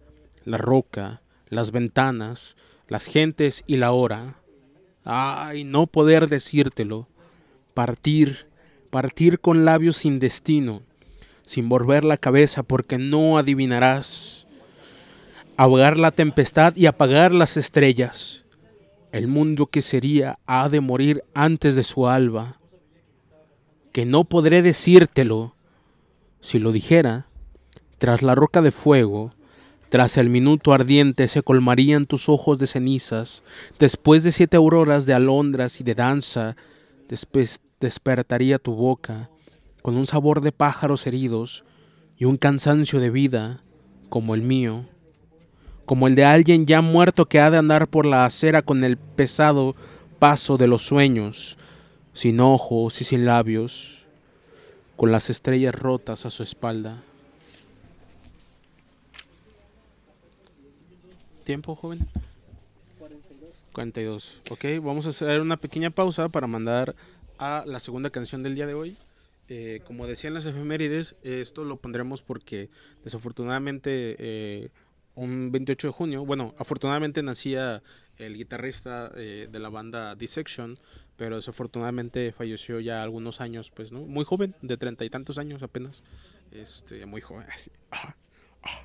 la roca, las ventanas, las gentes y la hora. Ay, no poder decírtelo, partir, partir con labios sin destino, sin volver la cabeza porque no adivinarás. Ahogar la tempestad y apagar las estrellas. El mundo que sería ha de morir antes de su alba. Que no podré decírtelo. Si lo dijera, tras la roca de fuego, tras el minuto ardiente se colmarían tus ojos de cenizas, después de siete auroras de alondras y de danza, después despertaría tu boca, con un sabor de pájaros heridos y un cansancio de vida como el mío, como el de alguien ya muerto que ha de andar por la acera con el pesado paso de los sueños, sin ojos y sin labios, con las estrellas rotas a su espalda. ¿Tiempo, joven? 42. Ok, vamos a hacer una pequeña pausa para mandar a la segunda canción del día de hoy. Eh, como decían las efemérides, esto lo pondremos porque desafortunadamente eh, un 28 de junio, bueno, afortunadamente nacía el guitarrista eh, de la banda Dissection, pero desafortunadamente falleció ya algunos años, pues. Muy joven, de treinta y tantos años apenas, este, muy joven, ah, ah,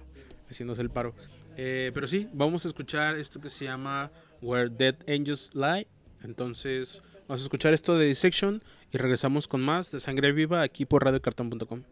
haciéndose el paro. pero sí, vamos a escuchar esto que se llama Where Dead Angels Lie, entonces vamos a escuchar esto de Dissection y regresamos con más de Sangre Viva aquí por radiocartón.com.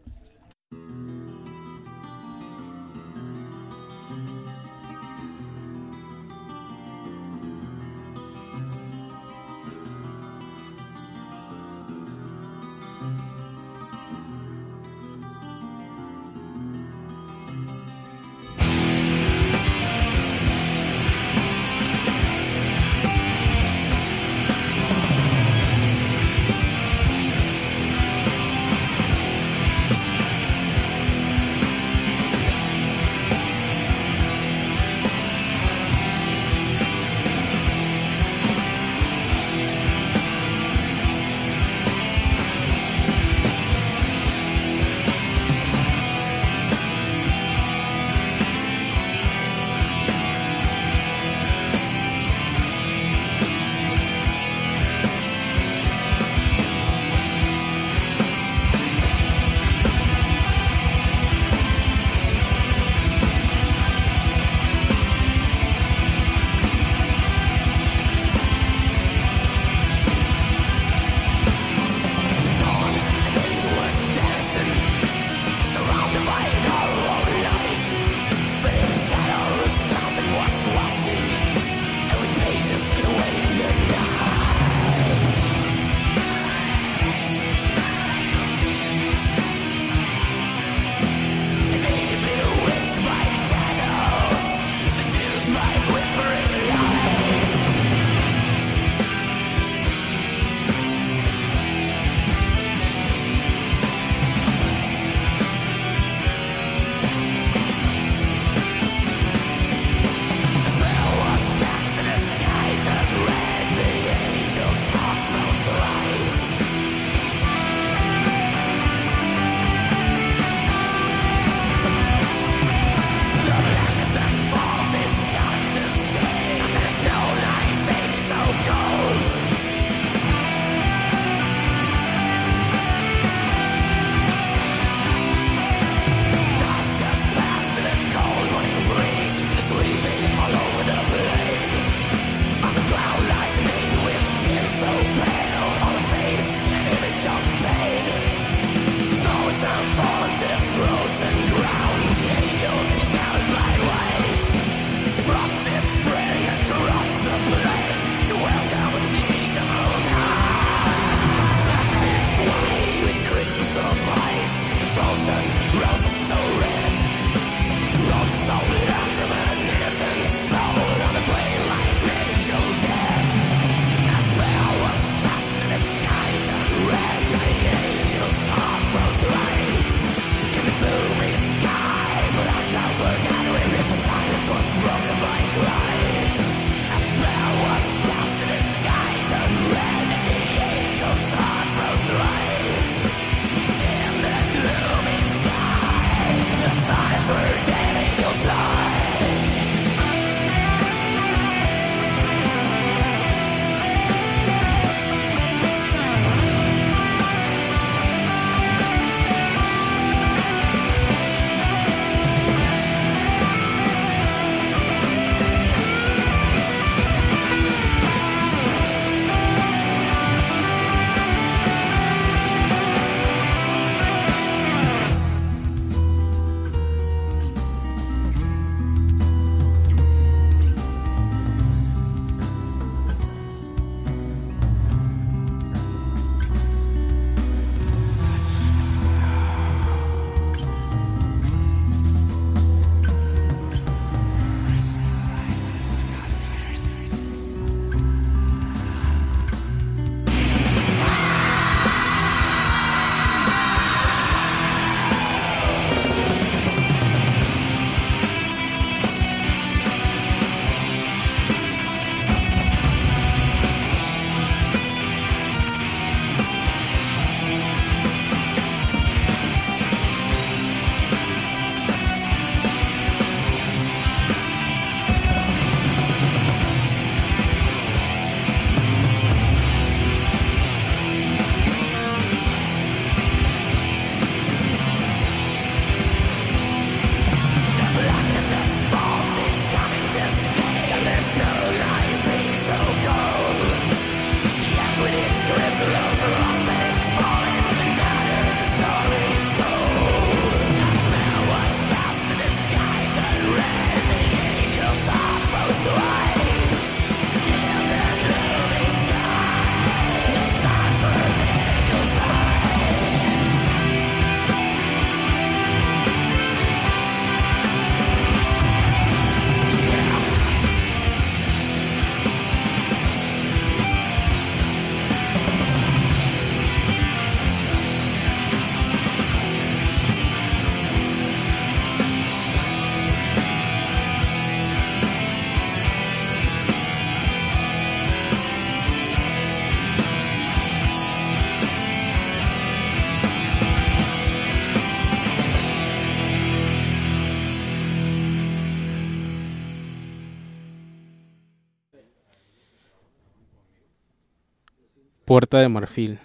Puerta de marfil.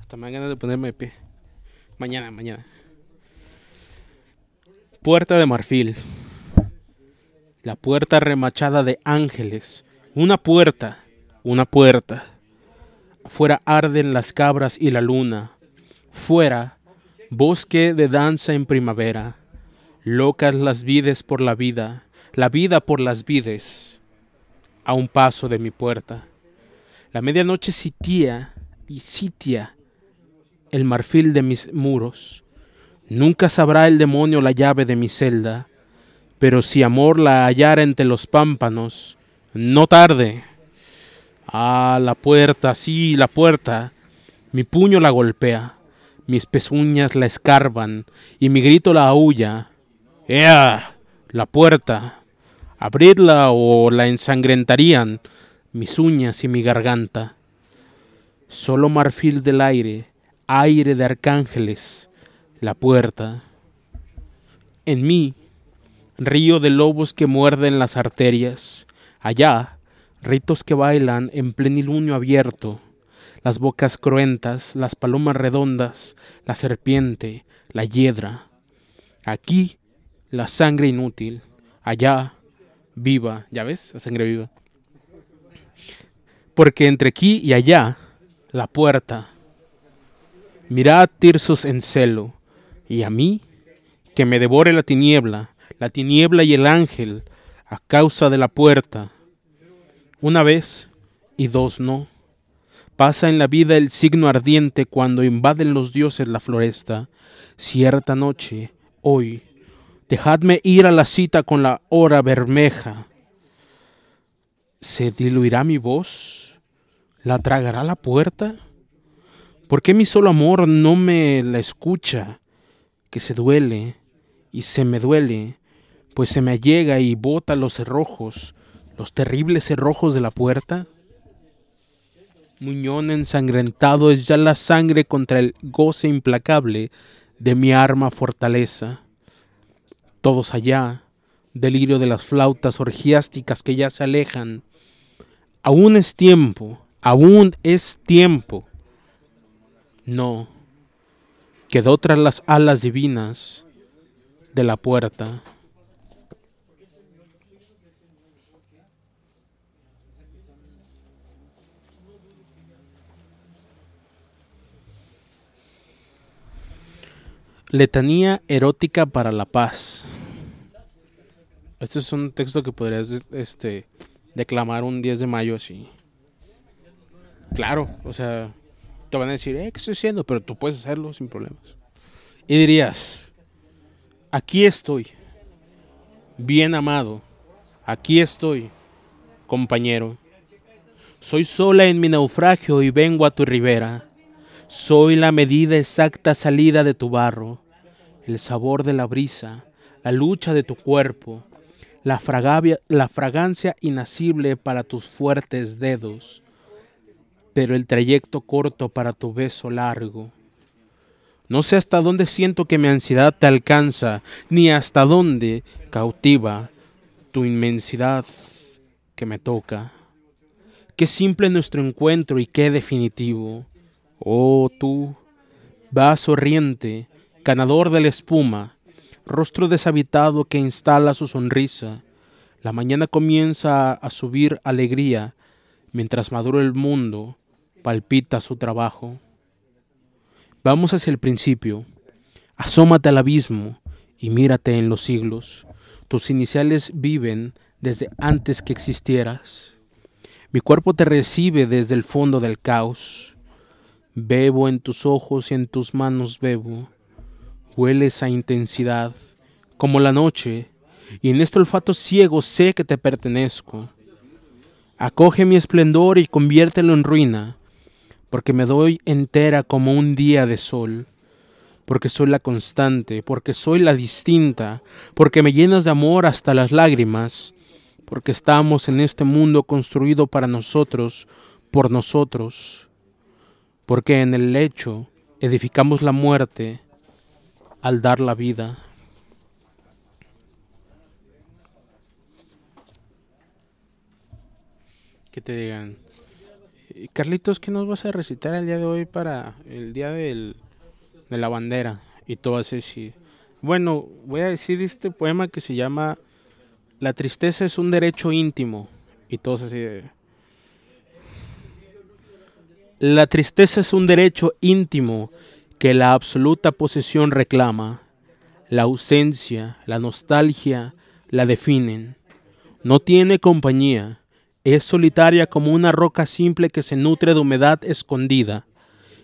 Hasta me ganas de ponerme de pie. Mañana, mañana. Puerta de marfil. La puerta remachada de ángeles. Una puerta, una puerta. Fuera arden las cabras y la luna. Fuera, bosque de danza en primavera. Locas las vides por la vida, la vida por las vides. A un paso de mi puerta. La medianoche sitía y sitia el marfil de mis muros. Nunca sabrá el demonio la llave de mi celda, pero si amor la hallara entre los pámpanos, no tarde. Ah, la puerta, sí, la puerta. Mi puño la golpea, mis pezuñas la escarban y mi grito la aúlla. ¡Ea! La puerta. Abridla o la ensangrentarían mis uñas y mi garganta. Solo marfil del aire, aire de arcángeles, la puerta. En mí, río de lobos que muerden las arterias. Allá, ritos que bailan en plenilunio abierto, las bocas cruentas, las palomas redondas, la serpiente, la hiedra. Aquí, la sangre inútil, allá, viva, ¿ya ves? La sangre viva. Porque entre aquí y allá, la puerta. Mirad tirsos en celo, y a mí, que me devore la tiniebla, la tiniebla y el ángel, a causa de la puerta una vez y dos no. Pasa en la vida el signo ardiente cuando invaden los dioses la floresta. Cierta noche, hoy, dejadme ir a la cita con la hora bermeja. ¿Se diluirá mi voz? ¿La tragará la puerta? ¿Por qué mi solo amor no me la escucha? Que se duele y se me duele, pues se me allega y bota los cerrojos los terribles cerrojos de la puerta? Muñón ensangrentado es ya la sangre contra el goce implacable de mi arma fortaleza. Todos allá, delirio de las flautas orgiásticas que ya se alejan. Aún es tiempo, aún es tiempo. No, quedó tras las alas divinas de la puerta. Letanía erótica para la paz. Este es un texto que podrías este, declamar un 10 de mayo así. Claro, o sea, te van a decir, eh, ¿qué estoy haciendo? Pero tú puedes hacerlo sin problemas. Y dirías, aquí estoy, bien amado, aquí estoy, compañero. Soy sola en mi naufragio y vengo a tu ribera. Soy la medida exacta salida de tu barro, el sabor de la brisa, la lucha de tu cuerpo, la, fragancia inacible para tus fuertes dedos, pero el trayecto corto para tu beso largo. No sé hasta dónde siento que mi ansiedad te alcanza, ni hasta dónde cautiva tu inmensidad que me toca. Qué simple nuestro encuentro y qué definitivo. Oh tú, vaso riente, ganador de la espuma, rostro deshabitado que instala su sonrisa, la mañana comienza a subir alegría, mientras maduro el mundo, palpita su trabajo. Vamos hacia el principio, asómate al abismo y mírate en los siglos. Tus iniciales viven desde antes que existieras. Mi cuerpo te recibe desde el fondo del caos. Bebo en tus ojos y en tus manos bebo. Hueles a intensidad, como la noche, y en este olfato ciego sé que te pertenezco. Acoge mi esplendor y conviértelo en ruina, porque me doy entera como un día de sol, porque soy la constante, porque soy la distinta, porque me llenas de amor hasta las lágrimas, porque estamos en este mundo construido para nosotros, por nosotros porque en el lecho edificamos la muerte al dar la vida. que te digan, eh, Carlitos, ¿qué nos vas a recitar el día de hoy para el día del, de la bandera? Y tú vas a decir, bueno, voy a decir este poema que se llama La tristeza es un derecho íntimo. Y todos así La tristeza es un derecho íntimo que la absoluta posesión reclama. La ausencia, la nostalgia la definen. No tiene compañía, es solitaria como una roca simple que se nutre de humedad escondida,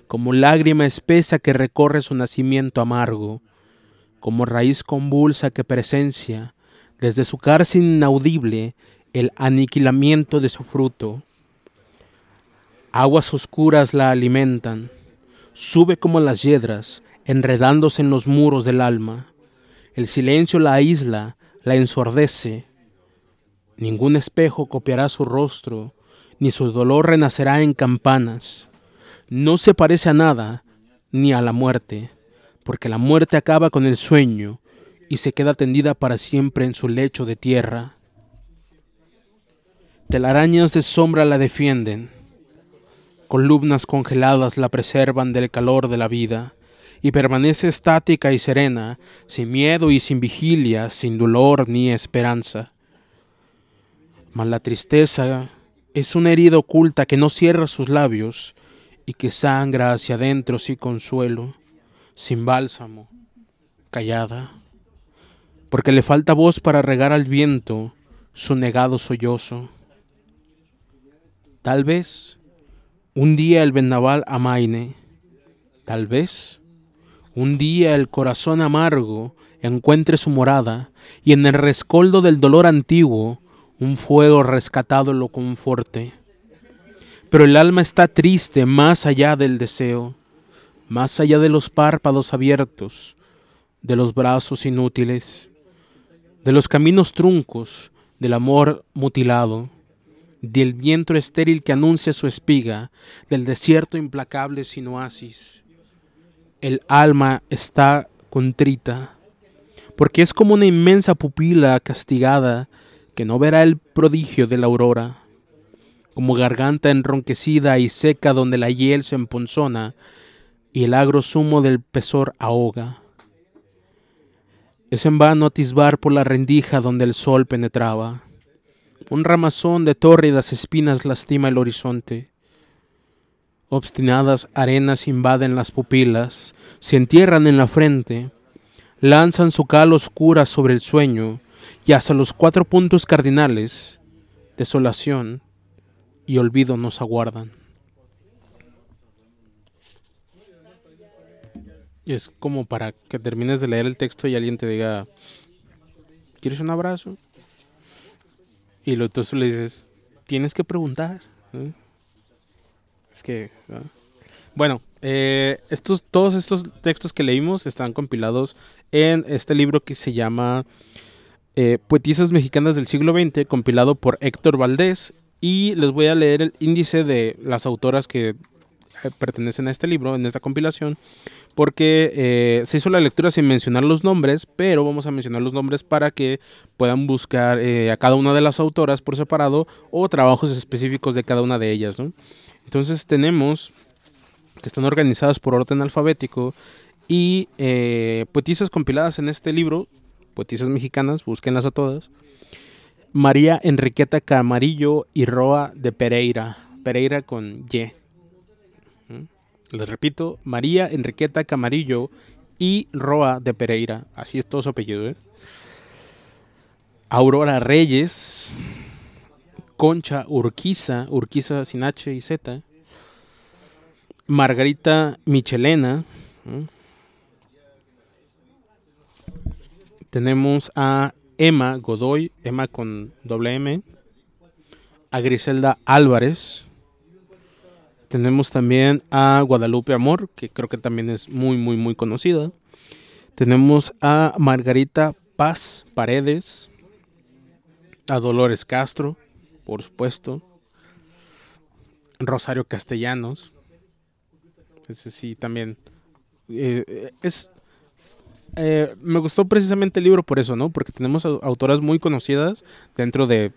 como lágrima espesa que recorre su nacimiento amargo, como raíz convulsa que presencia, desde su cárcel inaudible, el aniquilamiento de su fruto. Aguas oscuras la alimentan, sube como las yedras, enredándose en los muros del alma. El silencio la aísla, la ensordece. Ningún espejo copiará su rostro, ni su dolor renacerá en campanas. No se parece a nada, ni a la muerte porque la muerte acaba con el sueño y se queda tendida para siempre en su lecho de tierra. Telarañas de sombra la defienden, columnas congeladas la preservan del calor de la vida, y permanece estática y serena, sin miedo y sin vigilia, sin dolor ni esperanza. Mas la tristeza es una herida oculta que no cierra sus labios y que sangra hacia adentro sin consuelo sin bálsamo, callada, porque le falta voz para regar al viento su negado sollozo. Tal vez un día el vendaval amaine, tal vez un día el corazón amargo encuentre su morada y en el rescoldo del dolor antiguo un fuego rescatado lo conforte. Pero el alma está triste más allá del deseo más allá de los párpados abiertos, de los brazos inútiles, de los caminos truncos, del amor mutilado, del viento estéril que anuncia su espiga, del desierto implacable sin oasis. El alma está contrita, porque es como una inmensa pupila castigada que no verá el prodigio de la aurora, como garganta enronquecida y seca donde la hiel se emponzona y el agro zumo del pesor ahoga. Es en vano atisbar por la rendija donde el sol penetraba. Un ramazón de tórridas espinas lastima el horizonte. Obstinadas arenas invaden las pupilas, se entierran en la frente, lanzan su cal oscura sobre el sueño y hasta los cuatro puntos cardinales, desolación y olvido nos aguardan. Es como para que termines de leer el texto y alguien te diga, ¿quieres un abrazo? Y lo, tú le dices, tienes que preguntar. Es que... Bueno, eh, estos, todos estos textos que leímos están compilados en este libro que se llama eh, Poetisas Mexicanas del siglo XX, compilado por Héctor Valdés. Y les voy a leer el índice de las autoras que eh, pertenecen a este libro, en esta compilación porque eh, se hizo la lectura sin mencionar los nombres, pero vamos a mencionar los nombres para que puedan buscar eh, a cada una de las autoras por separado o trabajos específicos de cada una de ellas. Entonces tenemos que están organizadas por orden alfabético y eh, poetisas compiladas en este libro, poetisas mexicanas, búsquenlas a todas. María Enriqueta Camarillo y Roa de Pereira, Pereira con Y. Les repito, María Enriqueta Camarillo y Roa de Pereira. Así es todo su apellido. ¿eh? Aurora Reyes, Concha Urquiza, Urquiza sin H y Z. Margarita Michelena. Tenemos a Emma Godoy, Emma con doble M. A Griselda Álvarez. Tenemos también a Guadalupe Amor, que creo que también es muy, muy, muy conocida. Tenemos a Margarita Paz Paredes, a Dolores Castro, por supuesto. Rosario Castellanos. Ese sí, también. Eh, es. Eh, me gustó precisamente el libro por eso, ¿no? Porque tenemos autoras muy conocidas dentro de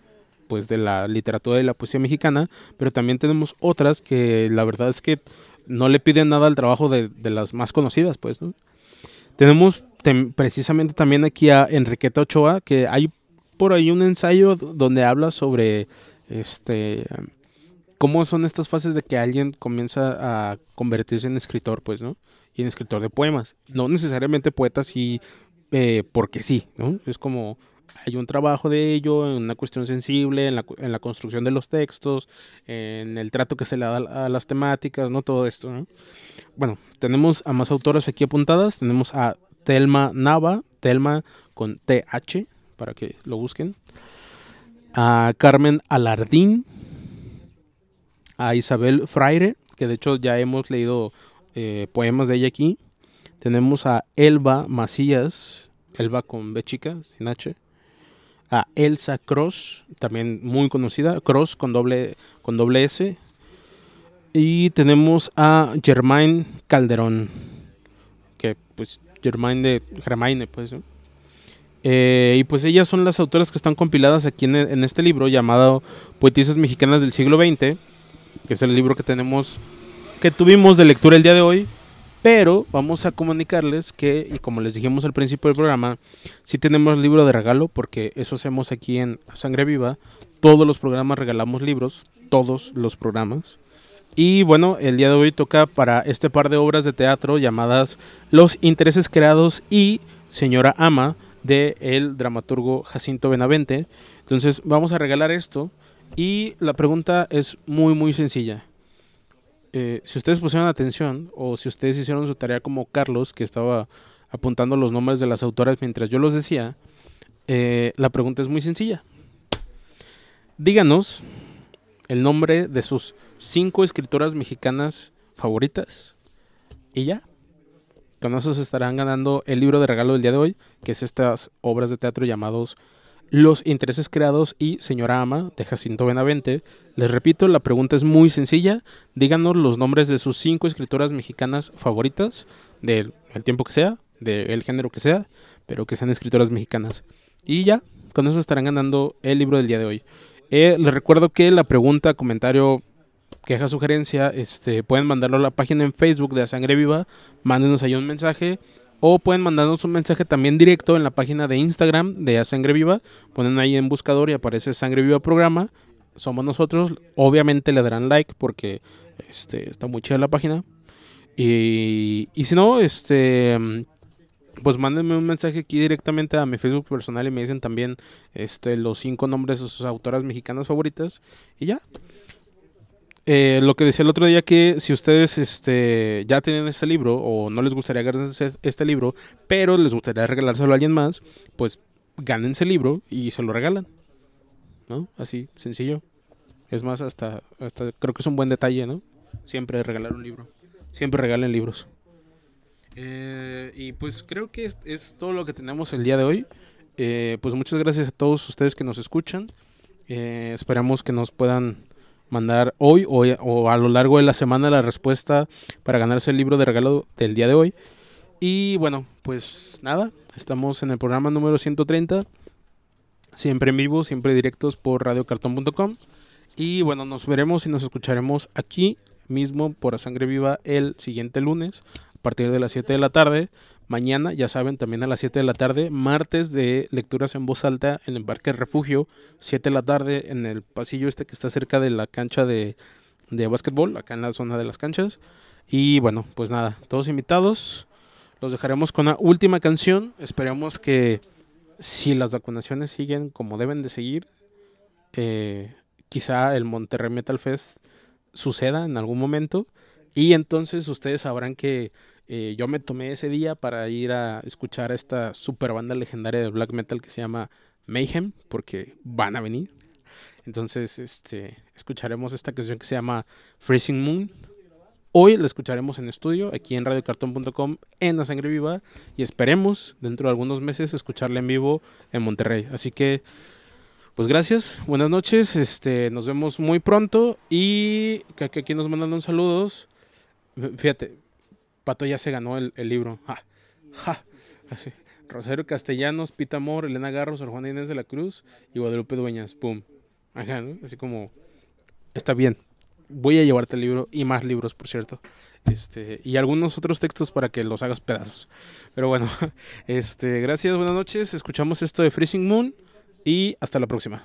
pues de la literatura y la poesía mexicana, pero también tenemos otras que la verdad es que no le piden nada al trabajo de, las más conocidas, pues. Tenemos precisamente también aquí a Enriqueta Ochoa, que hay por ahí un ensayo donde habla sobre este cómo son estas fases de que alguien comienza a convertirse en escritor, pues, ¿no? Y en escritor de poemas. No necesariamente poetas y eh, porque sí, ¿no? Es como hay un trabajo de ello, en una cuestión sensible, en la, en la, construcción de los textos, en el trato que se le da a las temáticas, ¿no? Todo esto, ¿no? Bueno, tenemos a más autoras aquí apuntadas. Tenemos a Telma Nava, Telma con TH, para que lo busquen. A Carmen Alardín. A Isabel Fraire, que de hecho ya hemos leído eh, poemas de ella aquí. Tenemos a Elba Macías, Elba con B chica, sin H a Elsa Cross, también muy conocida, Cross con doble, con doble S. Y tenemos a Germain Calderón, que pues Germain de Germaine, pues. Eh, y pues ellas son las autoras que están compiladas aquí en, en este libro llamado Poetisas Mexicanas del siglo XX, que es el libro que tenemos, que tuvimos de lectura el día de hoy. Pero vamos a comunicarles que, y como les dijimos al principio del programa, sí tenemos libro de regalo, porque eso hacemos aquí en Sangre Viva. Todos los programas regalamos libros, todos los programas. Y bueno, el día de hoy toca para este par de obras de teatro llamadas Los Intereses Creados y Señora Ama de el dramaturgo Jacinto Benavente. Entonces vamos a regalar esto y la pregunta es muy muy sencilla. Eh, si ustedes pusieron atención o si ustedes hicieron su tarea como Carlos, que estaba apuntando los nombres de las autoras mientras yo los decía, eh, la pregunta es muy sencilla. Díganos el nombre de sus cinco escritoras mexicanas favoritas y ya. Con eso se estarán ganando el libro de regalo del día de hoy, que es estas obras de teatro llamados los intereses creados y Señora Ama de Jacinto Benavente. Les repito, la pregunta es muy sencilla. Díganos los nombres de sus cinco escritoras mexicanas favoritas, del tiempo que sea, del género que sea, pero que sean escritoras mexicanas. Y ya, con eso estarán ganando el libro del día de hoy. Eh, les recuerdo que la pregunta, comentario, queja, sugerencia, este, pueden mandarlo a la página en Facebook de A Sangre Viva. Mándenos ahí un mensaje o pueden mandarnos un mensaje también directo en la página de Instagram de A Sangre Viva. Ponen ahí en buscador y aparece Sangre Viva Programa. Somos nosotros. Obviamente le darán like porque este, está muy chida la página. Y, y si no, este pues mándenme un mensaje aquí directamente a mi Facebook personal y me dicen también este los cinco nombres de sus autoras mexicanas favoritas y ya eh, lo que decía el otro día que si ustedes este, ya tienen este libro o no les gustaría ganarse este libro, pero les gustaría regalárselo a alguien más, pues gánense el libro y se lo regalan. ¿No? Así, sencillo. Es más, hasta, hasta creo que es un buen detalle, ¿no? Siempre regalar un libro. Siempre regalen libros. Eh, y pues creo que es, todo lo que tenemos el día de hoy. Eh, pues muchas gracias a todos ustedes que nos escuchan. esperamos que nos puedan mandar hoy o, a lo largo de la semana la respuesta para ganarse el libro de regalo del día de hoy. Y bueno, pues nada, estamos en el programa número 130, siempre en vivo, siempre directos por radiocartón.com. Y bueno, nos veremos y nos escucharemos aquí mismo por A Sangre Viva el siguiente lunes a partir de las 7 de la tarde Mañana, ya saben, también a las 7 de la tarde, martes de lecturas en voz alta en el Parque Refugio, 7 de la tarde en el pasillo este que está cerca de la cancha de, de básquetbol, acá en la zona de las canchas. Y bueno, pues nada, todos invitados. Los dejaremos con la última canción. Esperemos que si las vacunaciones siguen como deben de seguir, eh, quizá el Monterrey Metal Fest suceda en algún momento. Y entonces ustedes sabrán que eh, yo me tomé ese día para ir a escuchar a esta super banda legendaria de black metal que se llama Mayhem, porque van a venir. Entonces, este, escucharemos esta canción que se llama Freezing Moon. Hoy la escucharemos en estudio, aquí en radiocartón.com, en La Sangre Viva, y esperemos dentro de algunos meses escucharla en vivo en Monterrey. Así que, pues gracias, buenas noches, este, nos vemos muy pronto y que aquí nos mandan un saludos. Fíjate, Pato ya se ganó el, libro. Así. Rosario Castellanos, Pita Amor, Elena Garro, Sor Juana Inés de la Cruz y Guadalupe Dueñas. Pum. Ajá. Así como, está bien, voy a llevarte el libro y más libros, por cierto. Este, y algunos otros textos para que los hagas pedazos. Pero bueno, este, gracias, buenas noches. Escuchamos esto de Freezing Moon y hasta la próxima.